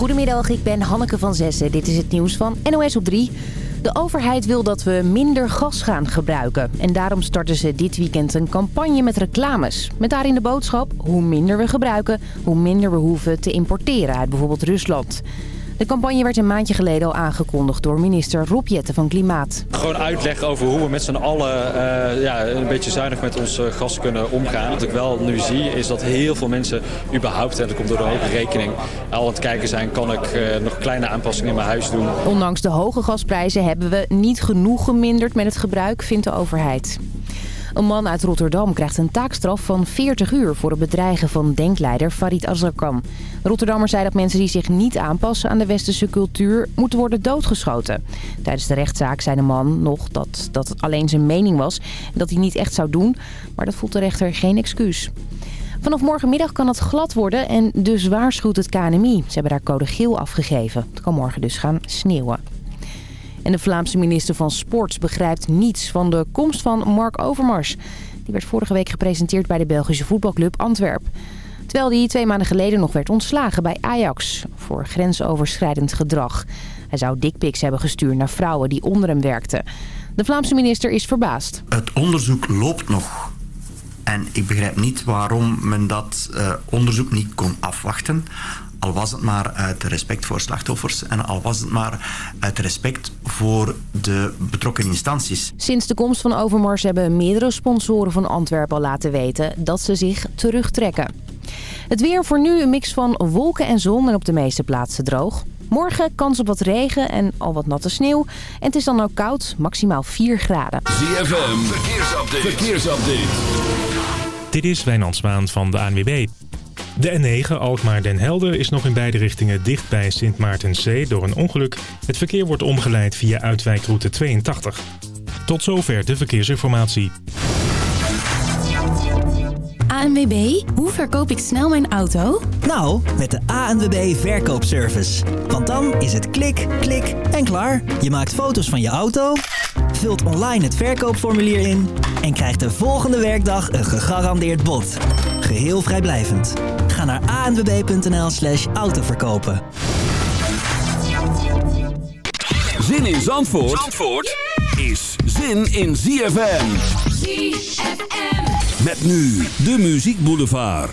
Goedemiddag, ik ben Hanneke van Zessen. Dit is het nieuws van NOS op 3. De overheid wil dat we minder gas gaan gebruiken. En daarom starten ze dit weekend een campagne met reclames. Met daarin de boodschap, hoe minder we gebruiken, hoe minder we hoeven te importeren uit bijvoorbeeld Rusland. De campagne werd een maandje geleden al aangekondigd door minister Rob Jetten van Klimaat. Gewoon uitleggen over hoe we met z'n allen uh, ja, een beetje zuinig met ons uh, gas kunnen omgaan. Wat ik wel nu zie is dat heel veel mensen überhaupt, en dat komt door de hoge rekening, al aan het kijken zijn, kan ik uh, nog kleine aanpassingen in mijn huis doen. Ondanks de hoge gasprijzen hebben we niet genoeg geminderd met het gebruik, vindt de overheid. Een man uit Rotterdam krijgt een taakstraf van 40 uur... voor het bedreigen van denkleider Farid Azarkan. De Rotterdammer zei dat mensen die zich niet aanpassen aan de westerse cultuur... moeten worden doodgeschoten. Tijdens de rechtszaak zei de man nog dat dat alleen zijn mening was... en dat hij niet echt zou doen. Maar dat voelt de rechter geen excuus. Vanaf morgenmiddag kan het glad worden en dus waarschuwt het KNMI. Ze hebben daar code geel afgegeven. Het kan morgen dus gaan sneeuwen. En de Vlaamse minister van Sport begrijpt niets van de komst van Mark Overmars. Die werd vorige week gepresenteerd bij de Belgische voetbalclub Antwerp. Terwijl hij twee maanden geleden nog werd ontslagen bij Ajax voor grensoverschrijdend gedrag. Hij zou dickpics hebben gestuurd naar vrouwen die onder hem werkten. De Vlaamse minister is verbaasd. Het onderzoek loopt nog. En ik begrijp niet waarom men dat uh, onderzoek niet kon afwachten. Al was het maar uit respect voor slachtoffers en al was het maar uit respect voor de betrokken instanties. Sinds de komst van Overmars hebben meerdere sponsoren van Antwerpen al laten weten dat ze zich terugtrekken. Het weer voor nu een mix van wolken en zon en op de meeste plaatsen droog. Morgen kans op wat regen en al wat natte sneeuw. En het is dan ook koud, maximaal 4 graden. ZFM, verkeersupdate. verkeersupdate. Dit is Wijnand Zwaan van de ANWB. De N9 Alkmaar-Den Helder is nog in beide richtingen dicht bij Sint Maartenzee door een ongeluk. Het verkeer wordt omgeleid via uitwijkroute 82. Tot zover de verkeersinformatie. ANWB, hoe verkoop ik snel mijn auto? Nou, met de ANWB Verkoopservice. Want dan is het klik, klik en klaar. Je maakt foto's van je auto, vult online het verkoopformulier in... en krijgt de volgende werkdag een gegarandeerd bod. Geheel vrijblijvend. Ga naar anwb.nl slash autoverkopen. Zin in Zandvoort, Zandvoort is zin in ZFM. ZFM. Met nu de Muziek Boulevard.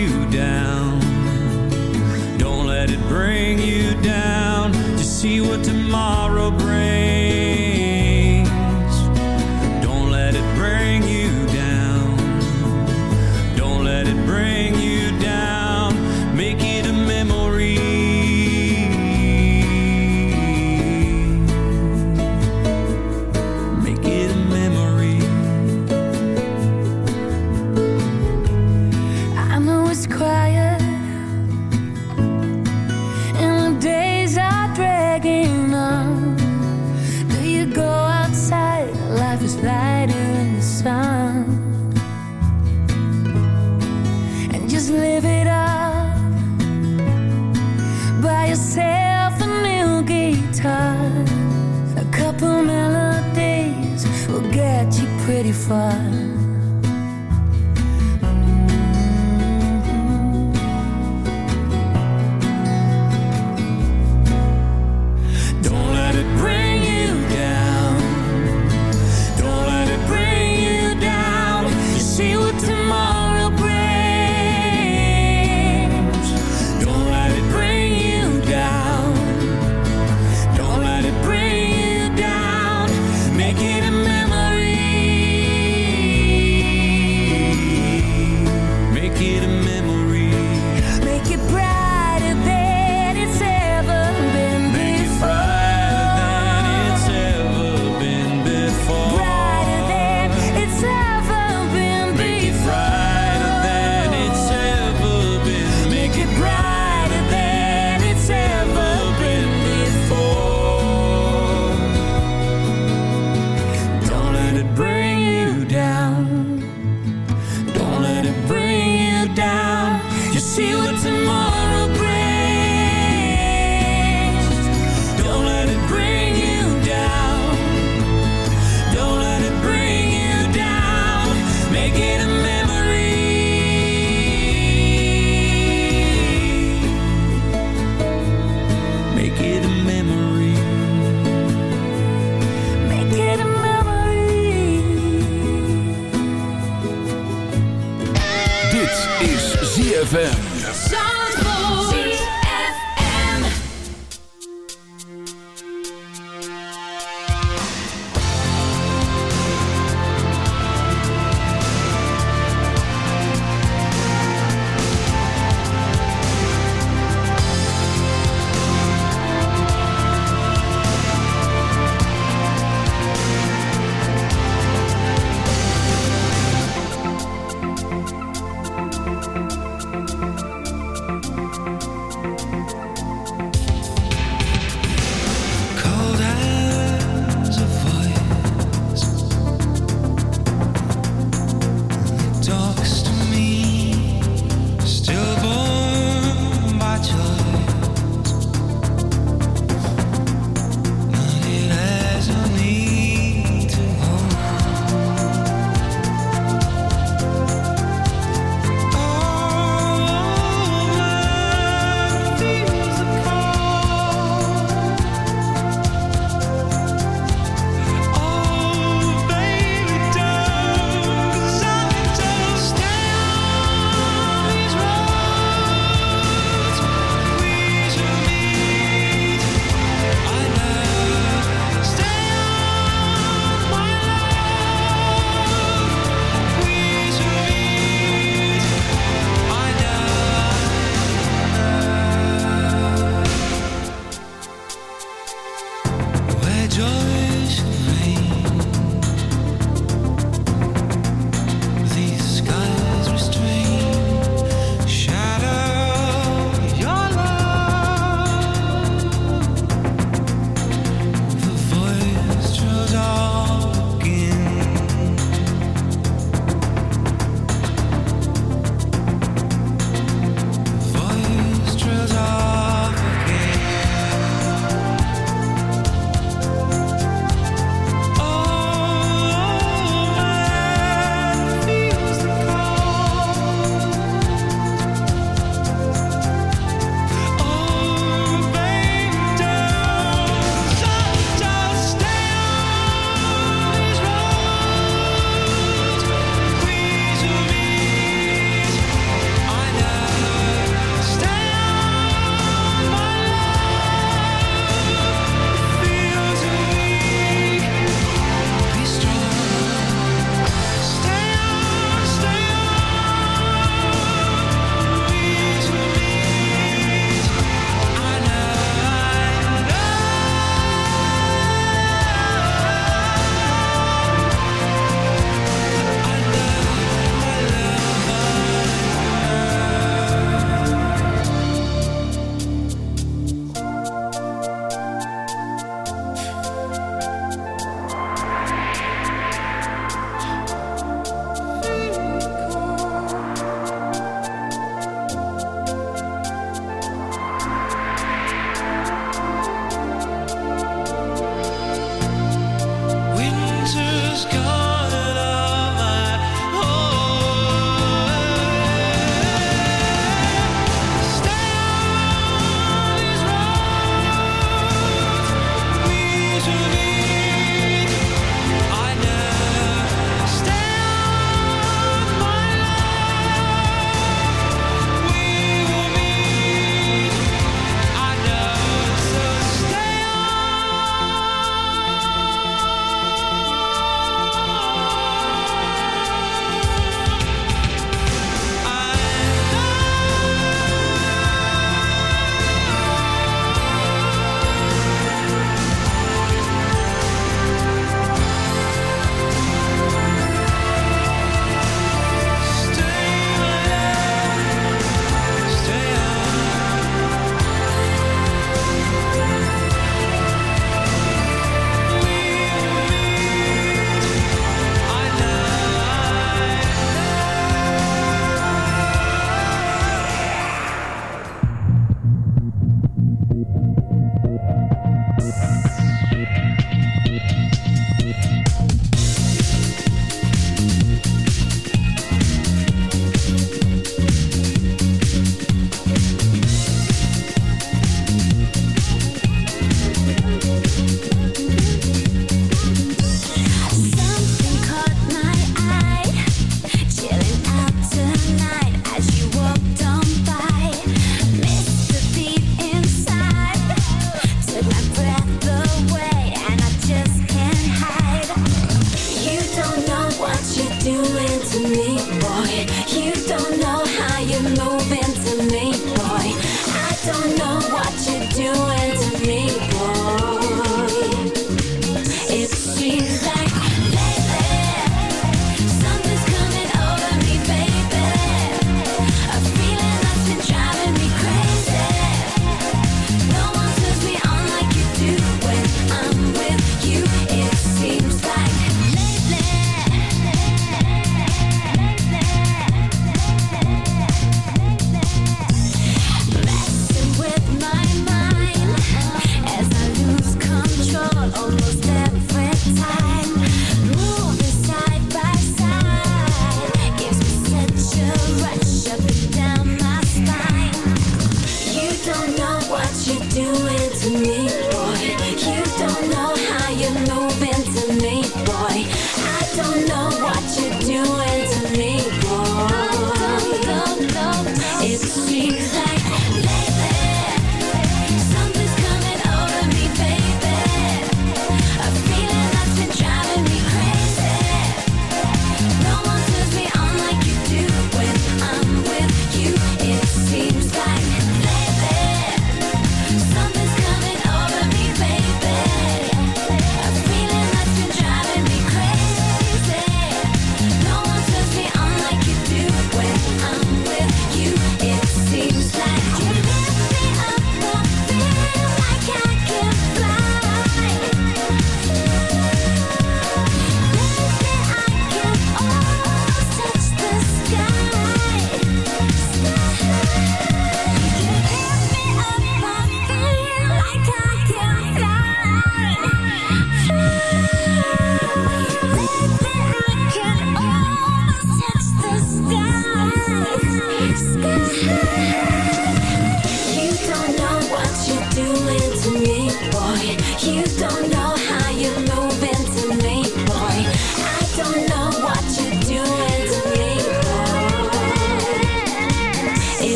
bring you down. Just see what tomorrow brings.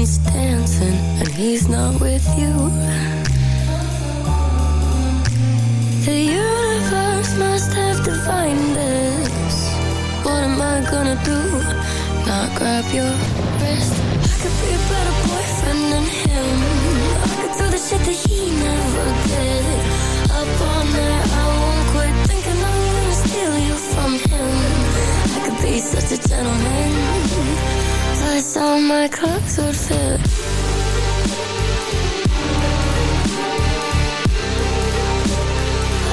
Everyone's dancing and he's not with you. The universe must have defined this. What am I gonna do? Not grab your wrist. I could be a better boyfriend than him. I could do the shit that he never did. Up all night, I won't quit thinking I'm gonna steal you from him. I could be such a gentleman. Plus all my clothes would fit.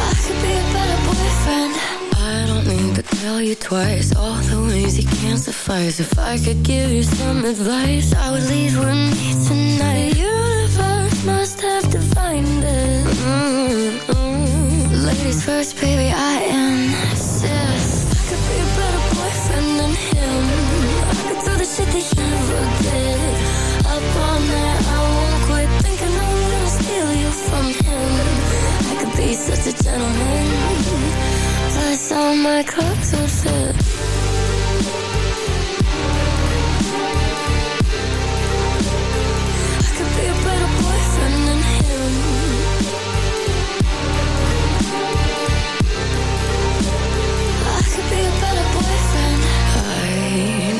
I could be a better boyfriend. I don't need to tell you twice all the ways you can't suffice. If I could give you some advice, I would leave with me tonight. The universe must have defined it. Mm-mm. Ladies first, baby, I insist. Up all night, I won't quit thinking steal you from him. I could be such a gentleman. Plus all my clothes would fit.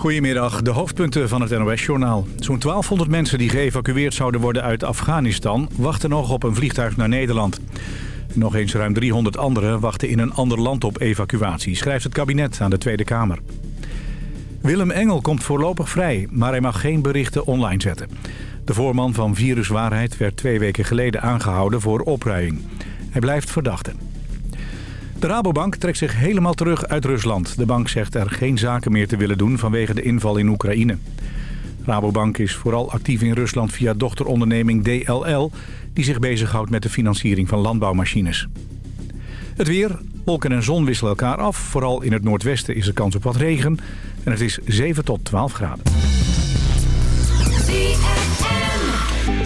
Goedemiddag, de hoofdpunten van het NOS-journaal. Zo'n 1200 mensen die geëvacueerd zouden worden uit Afghanistan... wachten nog op een vliegtuig naar Nederland. Nog eens ruim 300 anderen wachten in een ander land op evacuatie... schrijft het kabinet aan de Tweede Kamer. Willem Engel komt voorlopig vrij, maar hij mag geen berichten online zetten. De voorman van Viruswaarheid werd twee weken geleden aangehouden voor opruiing. Hij blijft verdachte. De Rabobank trekt zich helemaal terug uit Rusland. De bank zegt er geen zaken meer te willen doen vanwege de inval in Oekraïne. Rabobank is vooral actief in Rusland via dochteronderneming DLL... die zich bezighoudt met de financiering van landbouwmachines. Het weer, wolken en zon wisselen elkaar af. Vooral in het noordwesten is er kans op wat regen. En het is 7 tot 12 graden.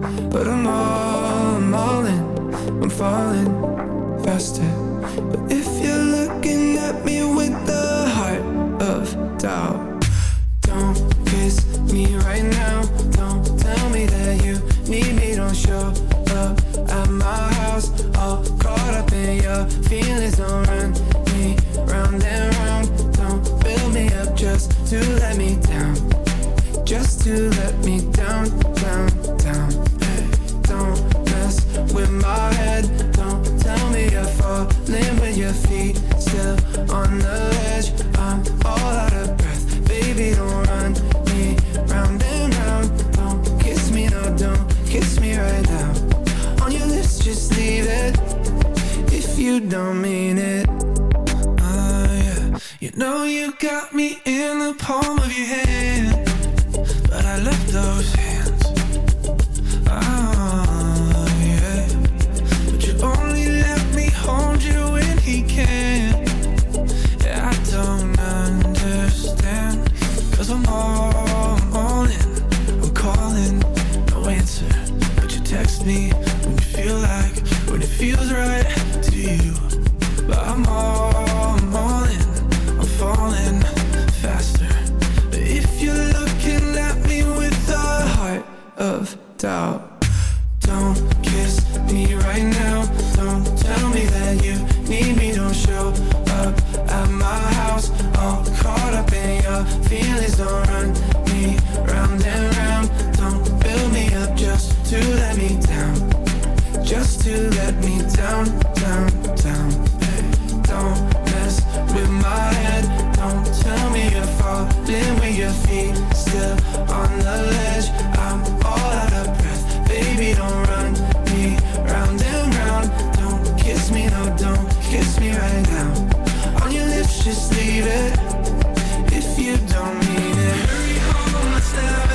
But I'm all, I'm all in, I'm falling faster. But if you're looking at me with the heart of doubt, don't kiss me right now. Kiss me right now. On your lips, just leave it if you don't mean it. Hurry home, let's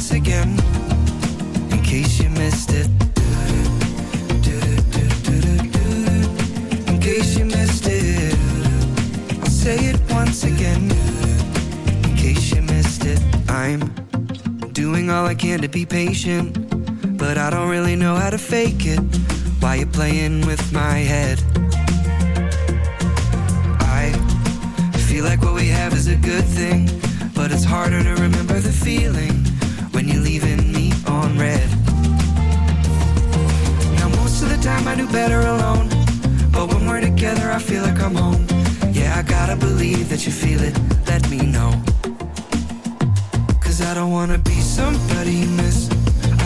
once again. In case you missed it. In case you missed it. I'll say it once again. In case you missed it. I'm doing all I can to be patient. But I don't really know how to fake it. Why you playing with my head? I feel like what we have is a good thing. But it's harder to remember the feeling when you're leaving me on red. Now, most of the time I do better alone. But when we're together, I feel like I'm home. Yeah, I gotta believe that you feel it. Let me know. Cause I don't wanna be somebody you miss.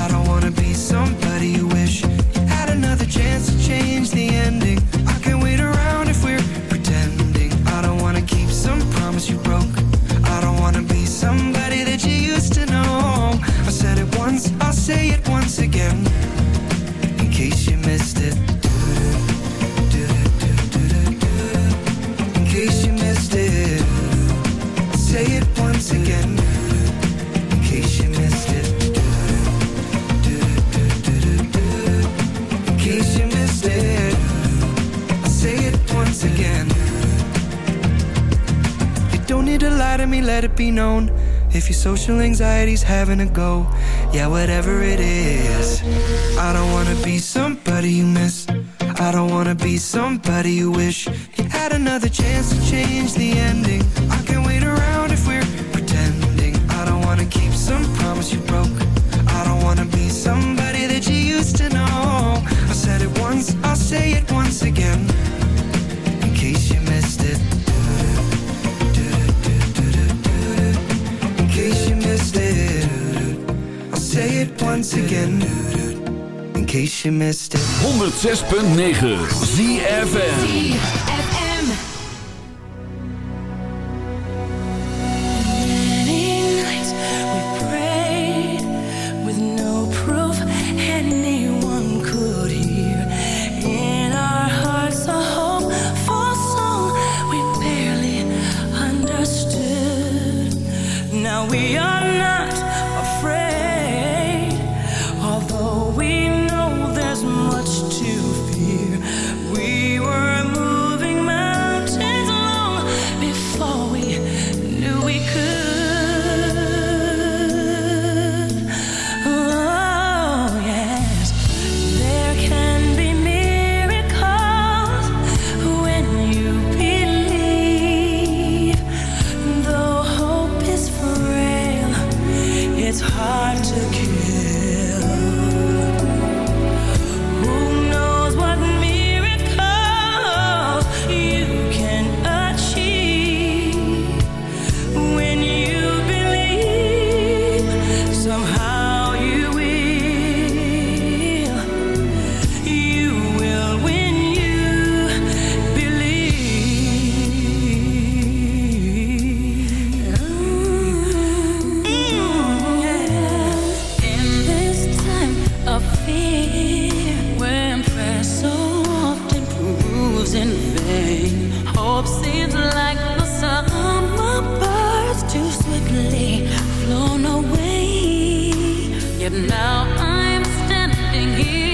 I don't wanna be somebody you wish you had another chance to change the ending. Again. In case you missed it. In case you missed it. Say it once again. In case you missed it. In case you missed it. Say it once again. You don't need to lie to me, let it be known. If your social anxiety's having a go, yeah, whatever it is. I don't wanna be somebody you miss. I don't wanna be somebody you wish you had another chance to change the ending. It once again. In case you missed it. 106.9 ZFN Yet now. I'm standing here,